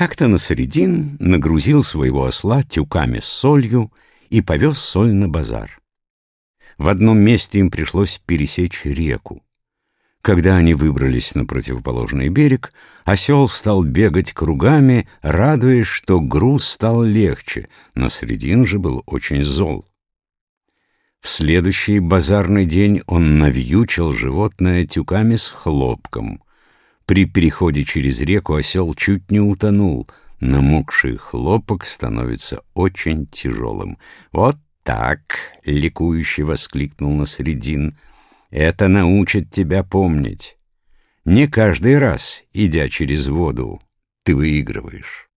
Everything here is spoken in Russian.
Как-то на средин нагрузил своего осла тюками с солью и повез соль на базар. В одном месте им пришлось пересечь реку. Когда они выбрались на противоположный берег, осел стал бегать кругами, радуясь, что груз стал легче, но Средин же был очень зол. В следующий базарный день он навьючил животное тюками с хлопком. При переходе через реку осел чуть не утонул. Намокший хлопок становится очень тяжелым. «Вот так!» — ликующе воскликнул Насредин. «Это научит тебя помнить. Не каждый раз, идя через воду, ты выигрываешь».